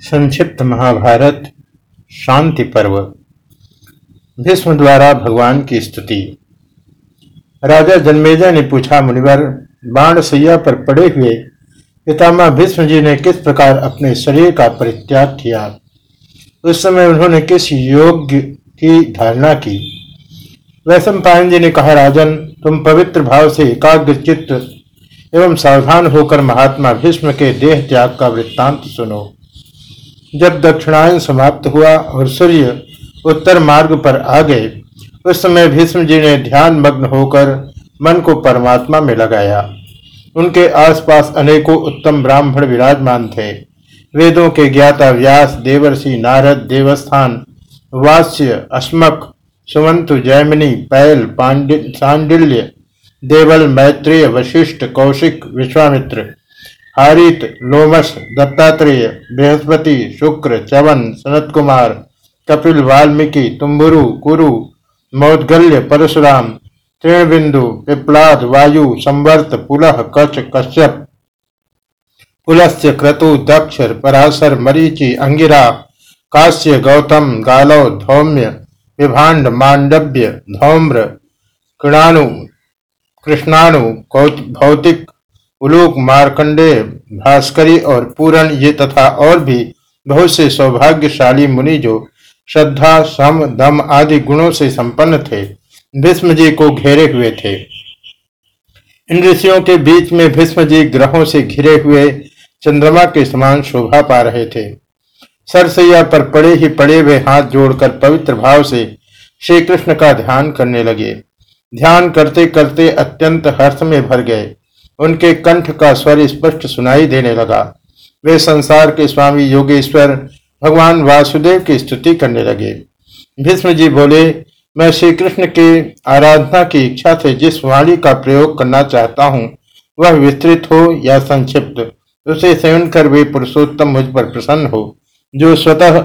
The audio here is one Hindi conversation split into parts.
संक्षिप्त महाभारत, शांति पर्व। भीष्म द्वारा भगवान की स्तुति। राजा जन्मेजा ने पूछा मुनिवर, बाण सैया पर पड़े हुए पितामह भीष्म जी ने किस प्रकार अपने शरीर का परित्याग किया? उस समय उन्होंने किस योग्य की धारणा की? वैश्व पायन जी ने कहा, राजन, तुम पवित्र भाव से एकाग्र चित्त एवं सावधान होकर महात्मा भीष्म के देह त्याग का वृत्तांत सुनो। जब दक्षिणायन समाप्त हुआ और सूर्य उत्तर मार्ग पर आ गए, उस समय भीष्म जी ने ध्यान मग्न होकर मन को परमात्मा में लगाया। उनके आसपास अनेकों उत्तम ब्राह्मण विराजमान थे। वेदों के ज्ञाता व्यास, देवर्षि, नारद, देवस्थान वास्य अस्मक सुमंतु जैमिनी, पैल पांडिल्य देवल, मैत्रेय, वशिष्ठ, कौशिक, विश्वामित्र हारित, लोमस, दत्तात्रेय, बृहस्पति, शुक्र चवन सनत कुमार कपिल, वाल्मीकि, तुम्बुरु, कुरु, मौदगल्य, परशुराम, तृणबिंदु पिपलाद वायु, संवर्त पुलह कच कश्यप, पुलस्य क्रतु दक्ष पराशर, मरीचि, अंगिरा, काश्य, गौतम गालव धौम्य विभाण्ड मांडव्य, धौम्र कृणाणु कृष्णाणु भौतिक उलूक, मार्कंडे, भास्करी और पूरण ये तथा और भी बहुत से सौभाग्यशाली मुनि जो श्रद्धा, सम, दम आदि गुणों से संपन्न थे भीष्म को घेरे हुए थे। इन ऋषियों के बीच में भीष्म जी ग्रहों से घिरे हुए चंद्रमा के समान शोभा पा रहे थे। सरसैया पर पड़े ही पड़े हुए हाथ जोड़कर पवित्र भाव से श्री कृष्ण का ध्यान करने लगे। ध्यान करते करते अत्यंत हर्ष में भर गए। उनके कंठ का स्वर स्पष्ट सुनाई देने लगा। वे संसार के स्वामी योगेश्वर, भगवान वासुदेव की स्तुति करने लगे। भीष्म जी बोले, मैं श्री कृष्ण के आराधना की इच्छा से जिस वाणी का प्रयोग करना चाहता हूँ, वह विस्तृत हो या संक्षिप्त, उसे सेवन कर वे पुरुषोत्तम मुझ पर प्रसन्न हो, जो स्वतः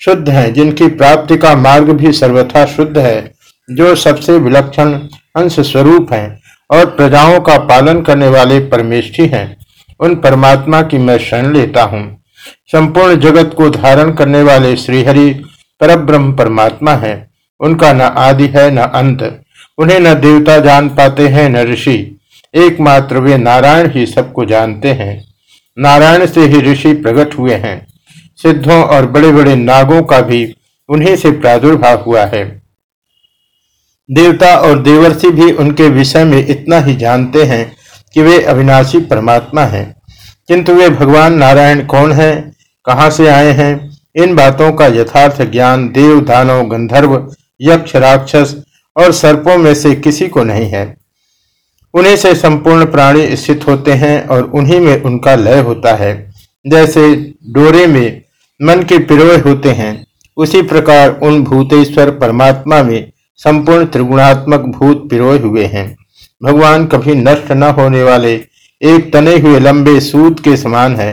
शुद्ध है, जिनकी प्राप्ति का मार्ग भी सर्वथा शुद्ध है, जो सबसे विलक्षण अंश स्वरूप है। और प्रजाओं का पालन करने वाले परमेष्ठी हैं। उन परमात्मा की मैं शरण लेता हूँ। संपूर्ण जगत को धारण करने वाले श्रीहरि परब्रह्म परमात्मा है। उनका न आदि है, न अंत। उन्हें न देवता जान पाते हैं, न ऋषि। एकमात्र वे नारायण ही सबको जानते हैं। नारायण से ही ऋषि प्रकट हुए हैं। सिद्धों और बड़े बड़े नागों का भी उन्हीं से प्रादुर्भाव हुआ है। देवता और देवर्षि भी उनके विषय में इतना ही जानते हैं कि वे अविनाशी परमात्मा हैं। किंतु वे भगवान नारायण कौन हैं? कहाँ से आए हैं? इन बातों का यथार्थ ज्ञान देव, दानव, गंधर्व, यक्ष, राक्षस और सर्पों में से किसी को नहीं है। उन्हीं से संपूर्ण प्राणी स्थित होते हैं और उन्हीं में उनका लय होता है। जैसे डोरे में मन के पिरोए होते हैं, उसी प्रकार उन भूतेश्वर परमात्मा में संपूर्ण त्रिगुणात्मक भूत पिरोए हुए हैं। भगवान कभी नष्ट न होने वाले एक तने हुए लंबे सूत के समान है।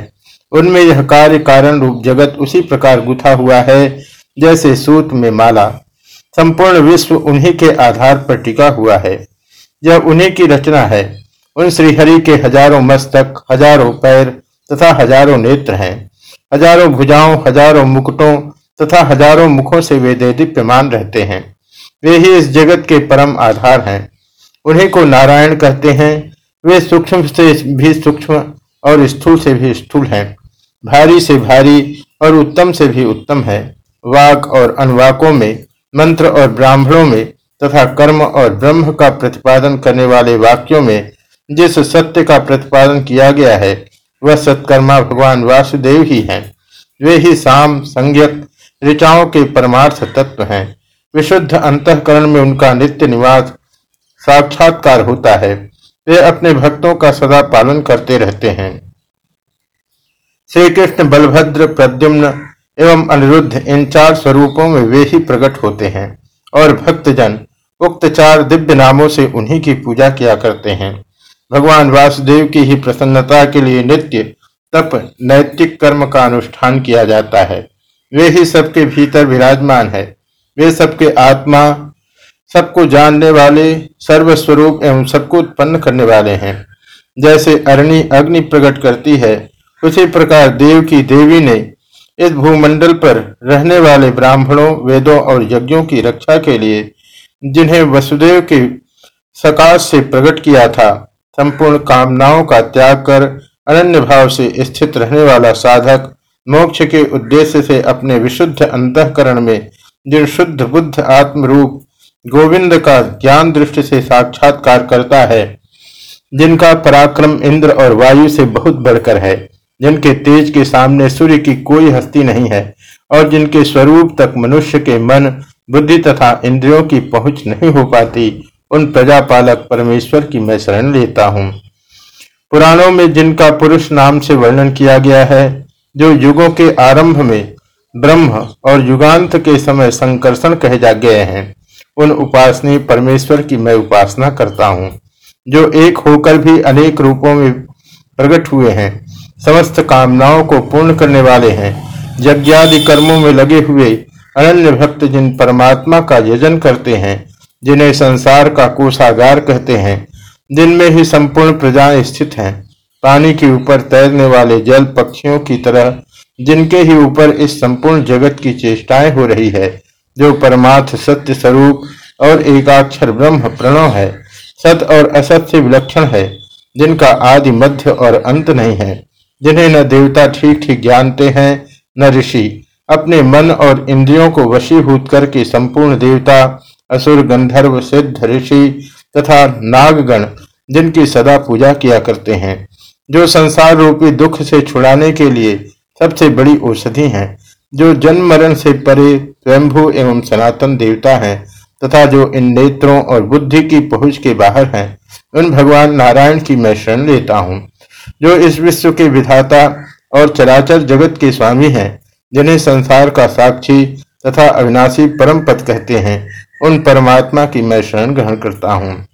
उनमें यह कार्य कारण रूप जगत उसी प्रकार गुथा हुआ है, जैसे सूत में माला। संपूर्ण विश्व उन्हीं के आधार पर टिका हुआ है। यह उन्हीं की रचना है। उन श्रीहरि के हज़ारों मस्तक, हज़ारों पैर तथा हज़ारों नेत्र हैं। हज़ारों भुजाओं, हज़ारों मुकुटों तथा हज़ारों मुखों से वे दीप्यमान रहते हैं। वे ही इस जगत के परम आधार हैं। उन्हीं को नारायण कहते हैं। वे सूक्ष्म से भी सूक्ष्म और स्थूल से भी स्थूल हैं। भारी से भारी और उत्तम से भी उत्तम है। वाक और अनुवाकों में, मंत्र और ब्राह्मणों में तथा कर्म और ब्रह्म का प्रतिपादन करने वाले वाक्यों में जिस सत्य का प्रतिपादन किया गया है, वह सत्कर्मा भगवान वासुदेव ही हैं। वे ही साम, संज्ञक, ऋचाओं के परमार्थ तत्व हैं। विशुद्ध अंतकरण में उनका नित्य निवास साक्षात्कार होता है। वे अपने भक्तों का सदा पालन करते रहते हैं। श्री कृष्ण बलभद्र प्रद्युम्न एवं अनिरुद्ध इन चार स्वरूपों में वे ही प्रकट होते हैं और भक्तजन उक्त चार दिव्य नामों से उन्हीं की पूजा किया करते हैं। भगवान वासुदेव की ही प्रसन्नता के लिए नित्य तप, नैतिक कर्म का अनुष्ठान किया जाता है। वे ही सबके भीतर विराजमान है। वे सबके आत्मा, सबको जानने वाले, सर्वस्वरूप एवं सबको उत्पन्न करने वाले हैं। जैसे अरणि अग्नि प्रकट करती है, उसी प्रकार देव की देवी ने इस भूमंडल पर रहने वाले ब्राह्मणों, वेदों और यज्ञों की रक्षा के लिए जिन्हें वसुदेव के सकाश से प्रकट किया था, संपूर्ण कामनाओं का त्याग कर अनन्य भाव से स्थित रहने वाला साधक मोक्ष के उद्देश्य से अपने विशुद्ध अंतकरण में जिन शुद्ध बुद्ध आत्म रूप गोविंद का ज्ञान दृष्टि से साक्षात्कार करता है, जिनका पराक्रम इंद्र और वायु से बहुत बढ़कर है, जिनके तेज के सामने सूर्य की कोई हस्ती नहीं है, और जिनके स्वरूप तक मनुष्य के मन, बुद्धि तथा इंद्रियों की पहुँच नहीं हो पाती, उन प्रजापालक परमेश्वर की मैं शरण लेता हूँ। पुराणों में जिनका पुरुष नाम से वर्णन किया गया है, जो युगों के आरंभ में ब्रह्म और युगांत के समय संकर्षण कहे जा गए हैं। उन उपासनी परमेश्वर की मैं उपासना करता हूँ, जो एक होकर भी अनेक रूपों में प्रकट हुए हैं। समस्त कामनाओं को पूर्ण करने वाले हैं। यज्ञादि कर्मों में लगे हुए अनन्य भक्त जिन परमात्मा का यजन करते हैं, जिन्हें संसार का कोषागार कहते हैं, जिनमें ही संपूर्ण प्रजाएँ स्थित हैं। पानी के ऊपर तैरने वाले जल पक्षियों की तरह जिनके ही ऊपर इस संपूर्ण जगत की चेष्टाएँ हो रही है, जो परमार्थ, सत्य स्वरूप और एकाक्षर ब्रह्म प्रणव है, सत और असत से विलक्षण है, जिनका आदि मध्य और अंत नहीं है, जिन्हें न देवता ठीक ठीक जानते हैं, न ऋषि, अपने मन और इंद्रियों को वशीभूत करके संपूर्ण देवता, असुर, गंधर्व, सिद्ध, ऋषि तथा नागगण, जिनकी सदा पूजा किया करते हैं, जो संसार रूपी दुख से छुड़ाने के लिए सबसे बड़ी औषधि हैं, जो जन्म मरण से परे स्वयंभू एवं सनातन देवता हैं, तथा जो इन नेत्रों और बुद्धि की पहुँच के बाहर हैं, उन भगवान नारायण की मैं शरण लेता हूँ, जो इस विश्व के विधाता और चराचर जगत के स्वामी हैं, जिन्हें संसार का साक्षी तथा अविनाशी परम पद कहते हैं, उन परमात्मा की मैं शरण ग्रहण करता हूँ।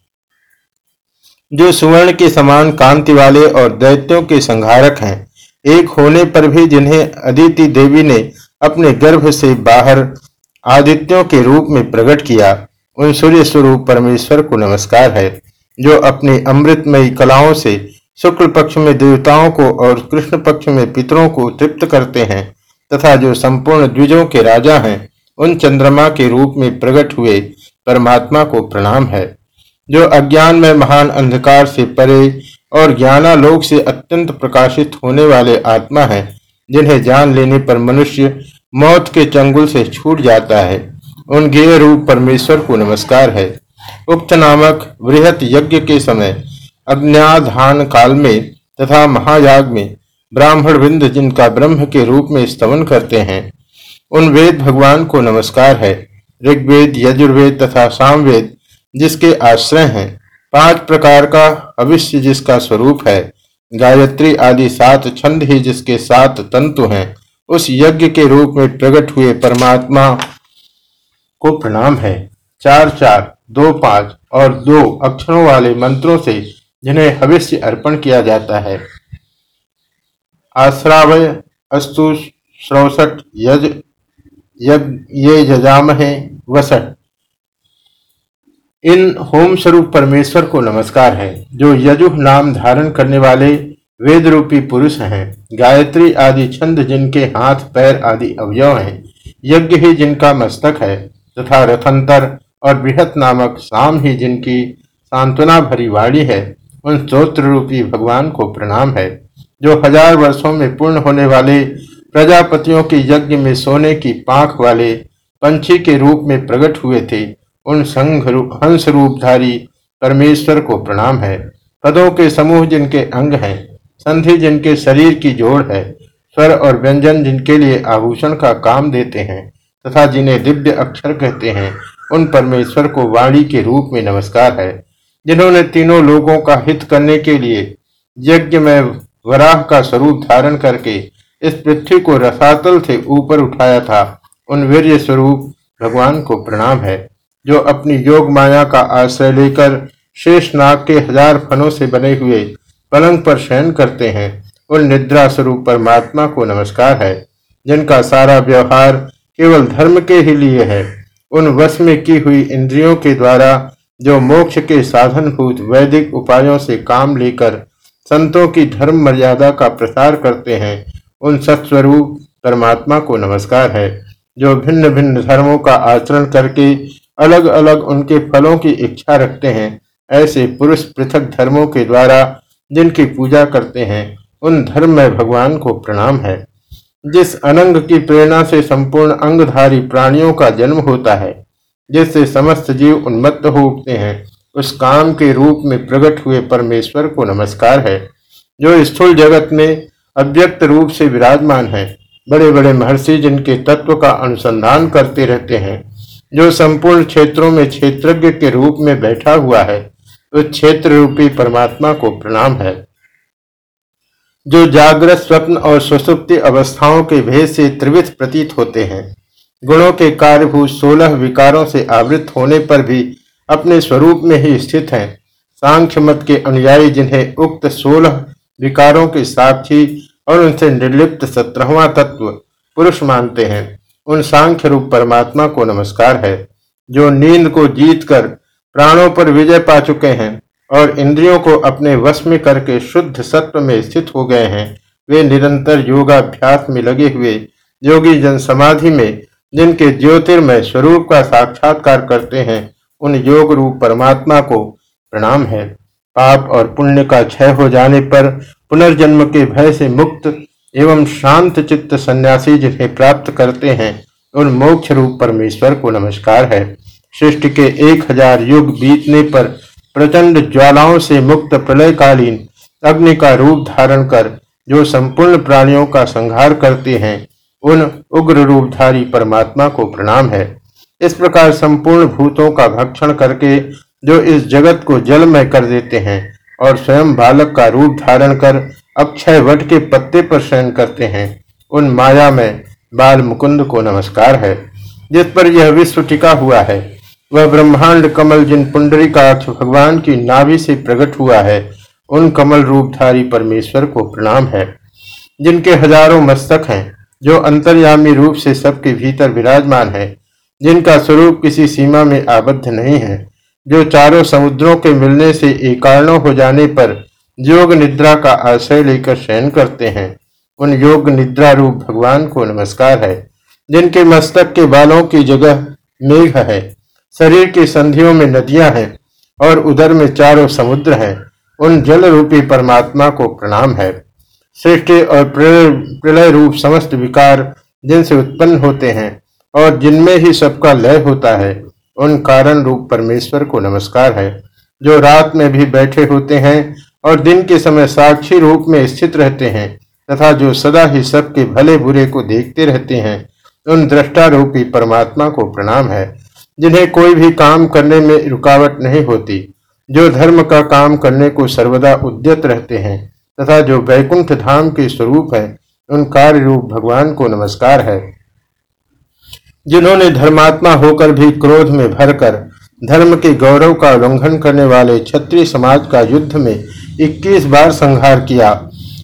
जो सुवर्ण के समान कांति वाले और दैत्यों के संहारक हैं एक होने पर भी जिन्हें अदिति देवी ने अपने गर्भ से बाहर आदित्यों के रूप में प्रकट किया, उन सूर्य स्वरूप परमेश्वर को नमस्कार है, जो अपनी अमृतमयी कलाओं से शुक्ल पक्ष में देवताओं को और कृष्ण पक्ष में पितरों को तृप्त करते हैं, तथा जो संपूर्ण द्विजों के राजा हैं, उन चंद्रमा के रूप में प्रकट हुए परमात्मा को प्रणाम है। जो अज्ञान में महान अंधकार से परे और ज्ञानालोक से अत्यंत प्रकाशित होने वाले आत्मा हैं, जिन्हें जान लेने पर मनुष्य मौत के चंगुल से छूट जाता है। उन गेय रूप परमेश्वर को नमस्कार है। उक्त नामक वृहत यज्ञ के समय, अग्नियाधान काल में तथा महायाग में ब्राह्मण बिंद जिनका ब्रह्म के रूप में स्तवन करते हैं, उन वेद भगवान को नमस्कार है। ऋग्वेद, यजुर्वेद तथा सामवेद जिसके आश्रय हैं पाँच प्रकार का अविश्य जिसका स्वरूप है, गायत्री आदि सात छंद ही जिसके सात तंतु हैं, उस यज्ञ के रूप में प्रकट हुए परमात्मा को प्रणाम है। चार चार, दो पाँच और दो अक्षरों वाले मंत्रों से जिन्हें हविष्य अर्पण किया जाता है। आश्रावय, अस्तु, श्रौसठ, यज ये जजाम है वसठ। इन होम स्वरूप परमेश्वर को नमस्कार है, जो यजुह नाम धारण करने वाले वेद रूपी पुरुष हैं, गायत्री आदि छंद जिनके हाथ, पैर आदि अवयव हैं, यज्ञ ही जिनका मस्तक है, तथा रथंतर और बृहत नामक साम ही जिनकी सांत्वना भरी वाणी है, उन स्त्रोत्र रूपी भगवान को प्रणाम है, जो हज़ार वर्षों में पूर्ण होने वाले प्रजापतियों के यज्ञ में सोने की पाख वाले पंछी के रूप में प्रकट हुए थे उन संघ हंस रूपधारी परमेश्वर को प्रणाम है। पदों के समूह जिनके अंग हैं, संधि जिनके शरीर की जोड़ है, स्वर और व्यंजन जिनके लिए आभूषण का काम देते हैं, तथा जिन्हें दिव्य अक्षर कहते हैं, उन परमेश्वर को वाणी के रूप में नमस्कार है। जिन्होंने तीनों लोगों का हित करने के लिए यज्ञ में वराह का स्वरूप धारण करके इस पृथ्वी को रसातल से ऊपर उठाया था, उन वीर स्वरूप भगवान को प्रणाम है। जो अपनी योग माया का आश्रय लेकर शेष नाग के हज़ार फनों से बने हुए पलंग पर शयन करते हैं, उन निद्रा स्वरूप परमात्मा को नमस्कार है, जिनका सारा व्यवहार केवल धर्म के ही लिए है। उन वश में की हुई इंद्रियों के द्वारा जो मोक्ष के साधनभूत वैदिक उपायों से काम लेकर संतों की धर्म मर्यादा का प्रसार करते हैं, उन सत्स्वरूप परमात्मा को नमस्कार है, जो भिन्न भिन्न धर्मों का आचरण करके अलग अलग उनके फलों की इच्छा रखते हैं। ऐसे पुरुष पृथक धर्मों के द्वारा जिनकी पूजा करते हैं, उन धर्म में भगवान को प्रणाम है। जिस अनंग की प्रेरणा से संपूर्ण अंगधारी प्राणियों का जन्म होता है, जिससे समस्त जीव उन्मत्त हो उठते हैं, उस काम के रूप में प्रकट हुए परमेश्वर को नमस्कार है, जो स्थूल जगत में अव्यक्त रूप से विराजमान है। बड़े बड़े महर्षि जिनके तत्व का अनुसंधान करते रहते हैं जो संपूर्ण क्षेत्रों में क्षेत्रज्ञ के रूप में बैठा हुआ है उस क्षेत्र रूपी परमात्मा को प्रणाम है। जो जागृत, स्वप्न और सुसुप्ति अवस्थाओं के भेद से त्रिविध प्रतीत होते हैं, गुणों के कार्यभूत सोलह विकारों से आवृत होने पर भी अपने स्वरूप में ही स्थित हैं। सांख्य मत के अनुयायी जिन्हें उक्त सोलह विकारों के साक्षी और उनसे निर्लिप्त सत्रहवा तत्व पुरुष मानते हैं। उन सांख्य रूप परमात्मा को नमस्कार है, जो नींद को जीत कर प्राणों पर विजय पा चुके हैं और इंद्रियों को अपने वश में करके शुद्ध सत्व में स्थित हो गए हैं। वे निरंतर योगाभ्यास में लगे हुए योगी जन समाधि में, जिनके ज्योतिर्मय स्वरूप का साक्षात्कार करते हैं, उन योग रूप परमात्मा को प्रणाम है। पाप और पुण्य का क्षय हो जाने पर पुनर्जन्म के भय से मुक्त एवं शांत चित्त सन्यासी जिन्हें प्राप्त करते हैं, उन मोक्ष रूप परमेश्वर को नमस्कार है। सृष्टि के एक हज़ार युग बीतने पर प्रचंड ज्वालाओं से मुक्त प्रलयकालीन अग्नि का रूप धारण कर, जो संपूर्ण प्राणियों का संहार करते हैं, उन उग्र रूपधारी परमात्मा को प्रणाम है। इस प्रकार संपूर्ण भूतों का भक्षण करके, जो इस जगत को जलमय कर देते हैं और स्वयं बालक का रूप धारण कर अक्षय वट के पत्ते पर शयन करते हैं। उन माया में बाल मुकुंद को नमस्कार है, जिस पर यह विश्व टिका हुआ है। वह ब्रह्मांड कमल जिन पुंडरी का भगवान की नाभि से प्रकट हुआ है, उन कमल रूपधारी परमेश्वर को प्रणाम है। जिनके हज़ारों मस्तक हैं, जो अंतर्यामी रूप से सबके भीतर विराजमान है, जिनका स्वरूप किसी सीमा में आबद्ध नहीं है, जो चारों समुद्रों के मिलने से एकारणों हो जाने पर योग निद्रा का आश्रय लेकर शयन करते हैं। उन योग निद्रा रूप भगवान को नमस्कार है, जिनके मस्तक के बालों की जगह मेघ है, शरीर की संधियों में नदियाँ हैं और उधर में चारों समुद्र हैं। उन जल रूपी परमात्मा को प्रणाम है। सृष्टि और प्रलय रूप समस्त विकार जिनसे उत्पन्न होते हैं और जिनमें ही सबका लय होता है, उन कारण रूप परमेश्वर को नमस्कार है, जो रात में भी बैठे होते हैं और दिन के समय साक्षी रूप में स्थित रहते हैं, तथा जो सदा ही सबके भले बुरे को देखते रहते हैं, उन दृष्टा रूपी परमात्मा को प्रणाम है, जिन्हें कोई भी काम करने में रुकावट नहीं होती, जो धर्म का काम करने को सर्वदा उद्यत रहते हैं, तथा जो वैकुंठ धाम के स्वरूप है, उन कार्य रूप भगवान को नमस्कार है। जिन्होंने धर्मात्मा होकर भी क्रोध में भरकर, धर्म के गौरव का उल्लंघन करने वाले क्षत्रिय समाज का युद्ध में 21 बार संहार किया।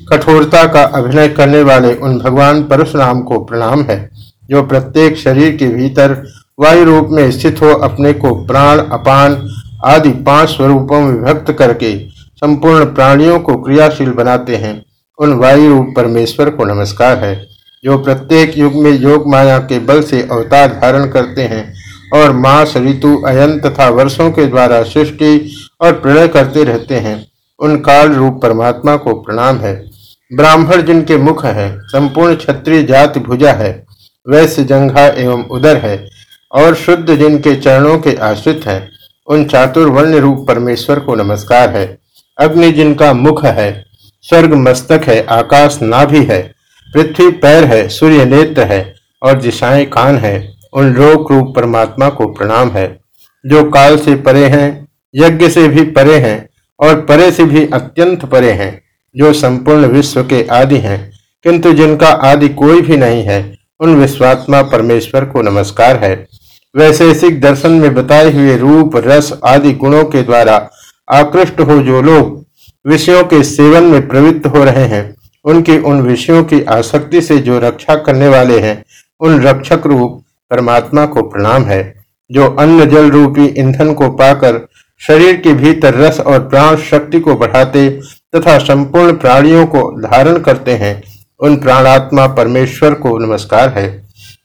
कठोरता का अभिनय करने वाले उन भगवान परशुराम को प्रणाम है, जो प्रत्येक शरीर के भीतर वायु रूप में स्थित हो, अपने को प्राण, अपान आदि पाँच स्वरूपों में विभक्त करके संपूर्ण प्राणियों को क्रियाशील बनाते हैं। उन वायु रूप परमेश्वर को नमस्कार है, जो प्रत्येक युग में योग माया के बल से अवतार धारण करते हैं और मास ऋतु, अयन तथा वर्षों के द्वारा सृष्टि और प्रलय करते रहते हैं। उन काल रूप परमात्मा को प्रणाम है। ब्राह्मण जिनके मुख है, संपूर्ण क्षत्रिय जाति भुजा है वैश्य जंघा एवं उदर है, और शुद्ध जिनके चरणों के आश्रित हैं, उन चातुर्वर्ण रूप परमेश्वर को नमस्कार है। अग्नि जिनका मुख है, स्वर्ग मस्तक है, आकाश नाभि है, पृथ्वी पैर है, सूर्य नेत्र है, और दिशाएँ कान है, उन लोक रूप परमात्मा को प्रणाम है। जो काल से परे हैं, यज्ञ से भी परे हैं और परे से भी अत्यंत परे हैं, जो संपूर्ण विश्व के आदि हैं। किंतु जिनका आदि कोई भी नहीं है, उन विश्वात्मा परमेश्वर को नमस्कार है। वैशेषिक दर्शन में बताए हुए रूप, रस आदि गुणों के द्वारा आकृष्ट हो जो लोग विषयों के सेवन में प्रवृत्त हो रहे हैं, उनकी उन विषयों की आसक्ति से जो रक्षा करने वाले हैं, उन रक्षक रूप परमात्मा को प्रणाम है, जो अन्न जल रूपी ईंधन को पाकर शरीर के भीतर रस और प्राण शक्ति को बढ़ाते तथा संपूर्ण प्राणियों को धारण करते हैं। उन प्राणात्मा परमेश्वर को नमस्कार है।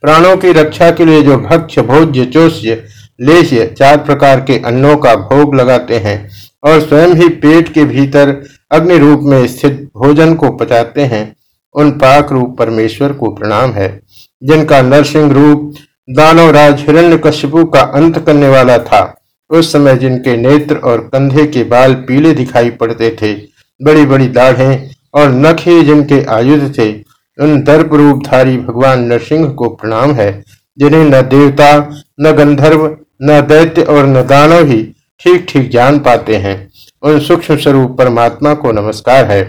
प्राणों की रक्षा के लिए जो भक्ष भोज्य चोष्य लेह्य चार प्रकार के अन्नों का भोग लगाते हैं और स्वयं ही पेट के भीतर अग्नि रूप में स्थित भोजन को पचाते हैं, उन पाक रूप परमेश्वर को प्रणाम है। जिनका नरसिंह रूप दानवराज हिरण्य कश्यपु का अंत करने वाला था उस समय जिनके नेत्र और कंधे के बाल पीले दिखाई पड़ते थे बड़ी बड़ी दाढ़ें और नख ही जिनके आयुध थे, उन दर्प रूपधारी भगवान नरसिंह को प्रणाम है, जिन्हें न देवता, न गंधर्व, न दैत्य और न दानव ही ठीक ठीक जान पाते हैं। उन सूक्ष्म स्वरूप परमात्मा को नमस्कार है।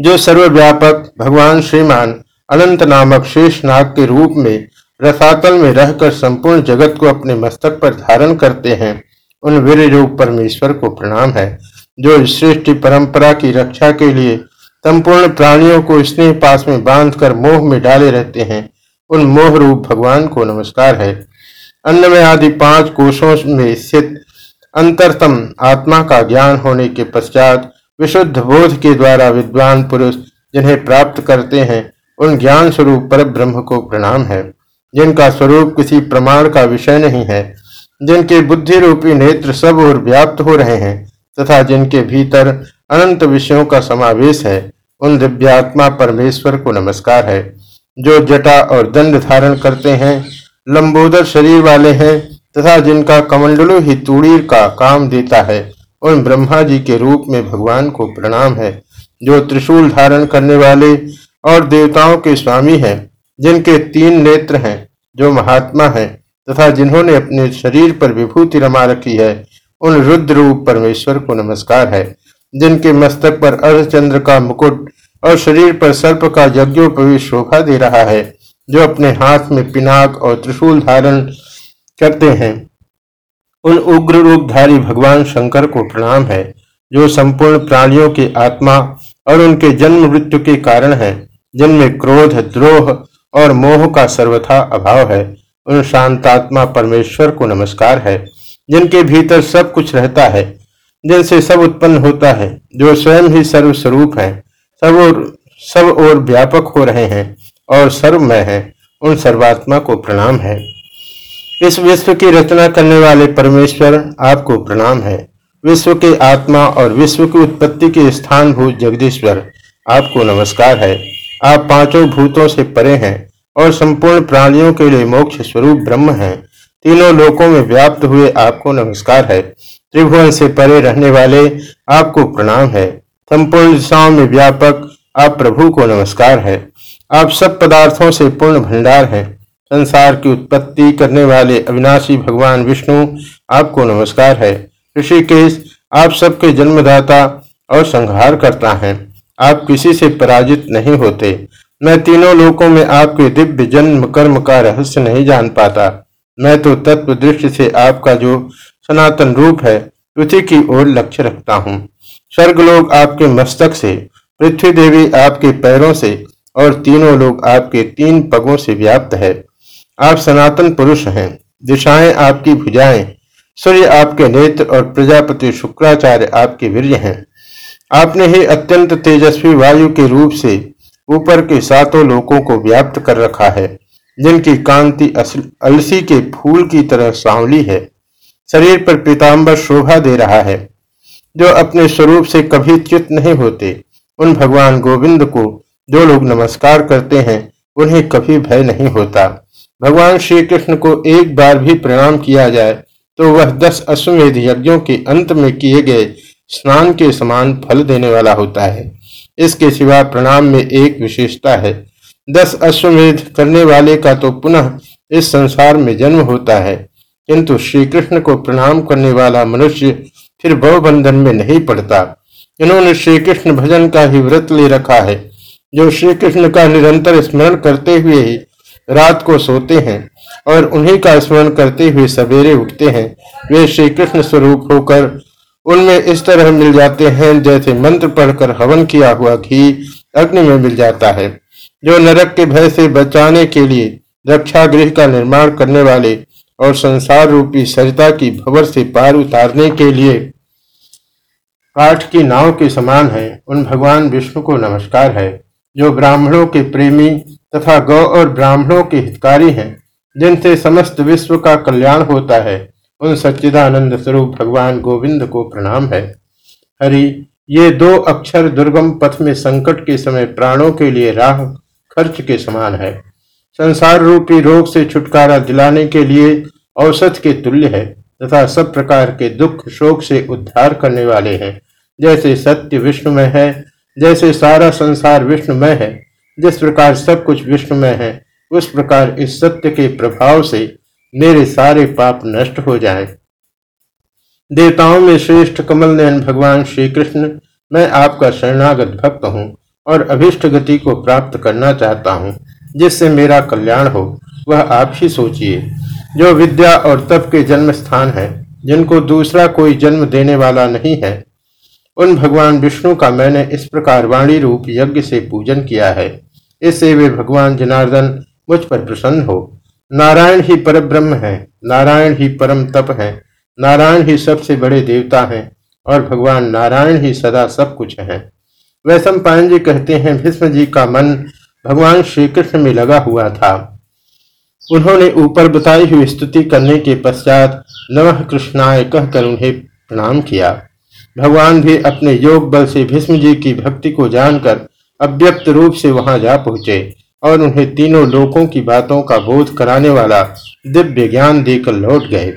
जो सर्वव्यापक भगवान श्रीमान अनंत नामक शेष नाग के रूप में रसातल में रहकर संपूर्ण जगत को अपने मस्तक पर धारण करते हैं। उन वीर रूप परमेश्वर को प्रणाम है, जो श्रेष्ठ परंपरा की रक्षा के लिए संपूर्ण प्राणियों को स्नेह पास में बांधकर मोह में डाले रहते हैं। उन मोह रूप भगवान को नमस्कार है। अन्न में आदि पाँच कोशों में स्थित अंतरतम आत्मा का ज्ञान होने के पश्चात विशुद्ध बोध के द्वारा विद्वान पुरुष जिन्हें प्राप्त करते हैं, उन ज्ञान स्वरूप पर ब्रह्म को प्रणाम है। जिनका स्वरूप किसी प्रमाण का विषय नहीं है, जिनके बुद्धि रूपी नेत्र सब और व्याप्त हो रहे हैं, तथा जिनके भीतर अनंत विषयों का समावेश है, उन दिव्यात्मा परमेश्वर को नमस्कार है। जो जटा और दंड धारण करते हैं, लंबोदर शरीर वाले हैं, तथा जिनका कमंडलो ही तूड़ीर का काम देता है, उन ब्रह्मा जी के रूप में भगवान को प्रणाम है, जो त्रिशूल धारण करने वाले और देवताओं के स्वामी हैं। जिनके तीन नेत्र हैं, जो महात्मा हैं तथा जिन्होंने अपने शरीर पर विभूति रमा रखी है, उन रुद्र रूप परमेश्वर को नमस्कार है। जिनके मस्तक पर अर्धचंद्र का मुकुट और शरीर पर सर्प का यज्ञोपवी शोभा दे रहा है, जो अपने हाथ में पिनाक और त्रिशूल धारण करते हैं। उन उग्र रूपधारी भगवान शंकर को प्रणाम है, जो संपूर्ण प्राणियों की आत्मा और उनके जन्म मृत्यु के कारण है, जिनमें क्रोध, द्रोह और मोह का सर्वथा अभाव है। उन शांतात्मा परमेश्वर को नमस्कार है, जिनके भीतर सब कुछ रहता है, जिनसे सब उत्पन्न होता है, जो स्वयं ही सर्वस्वरूप है, सब और सब और व्यापक हो रहे हैं और सर्वमय है, उन सर्वात्मा को प्रणाम है। इस विश्व की रचना करने वाले परमेश्वर आपको प्रणाम है। विश्व के आत्मा और विश्व की उत्पत्ति के स्थान भूत जगदीश्वर आपको नमस्कार है। आप पाँचों भूतों से परे हैं और संपूर्ण प्राणियों के लिए मोक्ष स्वरूप ब्रह्म हैं। तीनों लोकों में व्याप्त हुए आपको नमस्कार है। त्रिभुवन से परे रहने वाले आपको प्रणाम है। संपूर्ण दिशाओं में व्यापक आप प्रभु को नमस्कार है। आप सब पदार्थों से पूर्ण भंडार हैं। संसार की उत्पत्ति करने वाले अविनाशी भगवान विष्णु आपको नमस्कार है। ऋषिकेश आप सबके जन्मदाता और संहार करता है। आप किसी से पराजित नहीं होते। मैं तीनों लोकों में आपके दिव्य जन्म कर्म का रहस्य नहीं जान पाता। मैं तो तत्व दृष्टि से आपका जो सनातन रूप है पृथ्वी की ओर लक्ष्य रखता हूँ। स्वर्ग लोग आपके मस्तक से, पृथ्वी देवी आपके पैरों से, और तीनों लोग आपके तीन पगों से व्याप्त है। आप सनातन पुरुष हैं, दिशाएँ आपकी भुजाएँ, सूर्य आपके नेत्र और प्रजापति शुक्राचार्य आपके वीर्य हैं। आपने ही अत्यंत तेजस्वी वायु के रूप से ऊपर के सातों लोकों को व्याप्त कर रखा है, जिनकी कांति अलसी के फूल की तरह सांवली है। शरीर पर पीताम्बर शोभा दे रहा है। जो अपने स्वरूप से कभी च्युत नहीं होते, उन भगवान गोविंद को जो लोग नमस्कार करते हैं, उन्हें कभी भय नहीं होता। भगवान श्री कृष्ण को एक बार भी प्रणाम किया जाए तो वह दस अश्वमेध यज्ञों के अंत में किए गए स्नान के समान फल देने वाला होता है। इसके सिवा प्रणाम में एक विशेषता है। दस अश्वमेध करने वाले का तो पुनः इस संसार में जन्म होता है। किंतु श्री कृष्ण को प्रणाम करने वाला मनुष्य फिर भव बंधन में नहीं पड़ता। इन्होंने श्री कृष्ण भजन का ही व्रत ले रखा है। जो श्री कृष्ण का निरंतर स्मरण करते हुए ही रात को सोते हैं और उन्हीं का स्मरण करते हुए सवेरे उठते हैं, वे श्री कृष्ण स्वरूप होकर उनमें इस तरह मिल जाते हैं जैसे मंत्र पढ़कर हवन किया हुआ घी अग्नि में मिल जाता है। जो नरक के भय से बचाने के लिए रक्षा गृह का निर्माण करने वाले और संसार रूपी सजता की भवर से पार उतारने के लिए काठ की नाव के समान है। उन भगवान विष्णु को नमस्कार है, जो ब्राह्मणों के प्रेमी तथा गौ और ब्राह्मणों के हितकारी हैं, जिनसे समस्त विश्व का कल्याण होता है। उन सच्चिदानंद स्वरूप भगवान गोविंद को प्रणाम है। हरि, ये दो अक्षर दुर्गम पथ में संकट के समय प्राणों के लिए राह खर्च के समान है। संसार रूपी रोग से छुटकारा दिलाने के लिए औसत के तुल्य है तथा सब प्रकार के दुख शोक से उद्धार करने वाले हैं। जैसे सत्य विष्णुमय है, जैसे सारा संसार विष्णुमय है, जिस प्रकार सब कुछ विष्णुमय है, उस प्रकार इस सत्य के प्रभाव से मेरे सारे पाप नष्ट हो जाए। देवताओं में श्रेष्ठ कमल नयन भगवान श्री कृष्ण मैं आपका शरणागत भक्त हूँ और अभिष्ट गति को प्राप्त करना चाहता हूँ, जिससे मेरा कल्याण हो। वह आप ही सोचिए, जो विद्या और तप के जन्म स्थान है, जिनको दूसरा कोई जन्म देने वाला नहीं है, उन भगवान विष्णु का मैंने इस प्रकार वाणी रूप यज्ञ से पूजन किया है। इससे वे भगवान जनार्दन मुझ पर प्रसन्न हो। नारायण ही पर ब्रह्म है, नारायण ही परम तप है, नारायण ही सबसे बड़े देवता हैं, और भगवान नारायण ही सदा सब कुछ है। वैश्व पायन जी कहते हैं, भीष्म जी का मन भगवान श्री कृष्ण में लगा हुआ था। उन्होंने ऊपर बताई हुई स्तुति करने के पश्चात नवह कृष्णाय कहकर उन्हें प्रणाम किया। भगवान भी अपने योग बल से भीष्म जी की भक्ति को जानकर अव्यक्त रूप से वहाँ जा पहुँचे। और उन्हें तीनों लोकों की बातों का बोध कराने वाला दिव्य ज्ञान देकर लौट गए।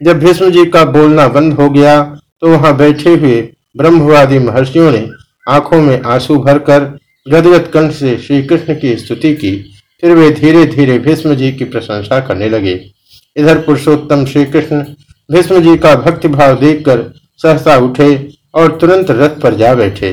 जब भीष्म जी का बोलना बंद हो गया तो वहाँ बैठे हुए ब्रह्मवादी महर्षियों ने आँखों में आँसू भरकर गदगद कंठ से श्री कृष्ण की स्तुति की। फिर वे धीरे धीरे भीष्म जी की प्रशंसा करने लगे। इधर पुरुषोत्तम श्री कृष्ण भीष्म जी का भक्तिभाव देखकर सहसा उठे और तुरंत रथ पर जा बैठे।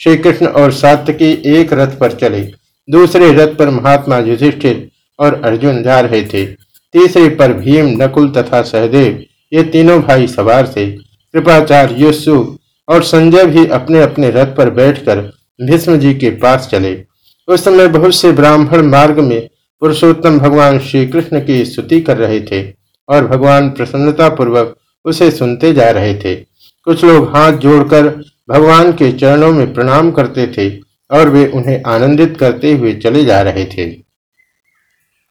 श्री कृष्ण और सात्यकी एक रथ पर चले। दूसरे रथ पर महात्मा युधिष्ठिर और अर्जुन जा रहे थे। तीसरे पर भीम, नकुल तथा सहदेव, ये तीनों भाई सवार थे। कृपाचार्य युसु और संजय भी अपने अपने रथ पर बैठकर भीष्म जी के पास चले। उस समय बहुत से ब्राह्मण मार्ग में पुरुषोत्तम भगवान श्री कृष्ण की स्तुति कर रहे थे और भगवान प्रसन्नता पूर्वक उसे सुनते जा रहे थे। कुछ लोग हाथ जोड़कर भगवान के चरणों में प्रणाम करते थे और वे उन्हें आनंदित करते हुए चले जा रहे थे।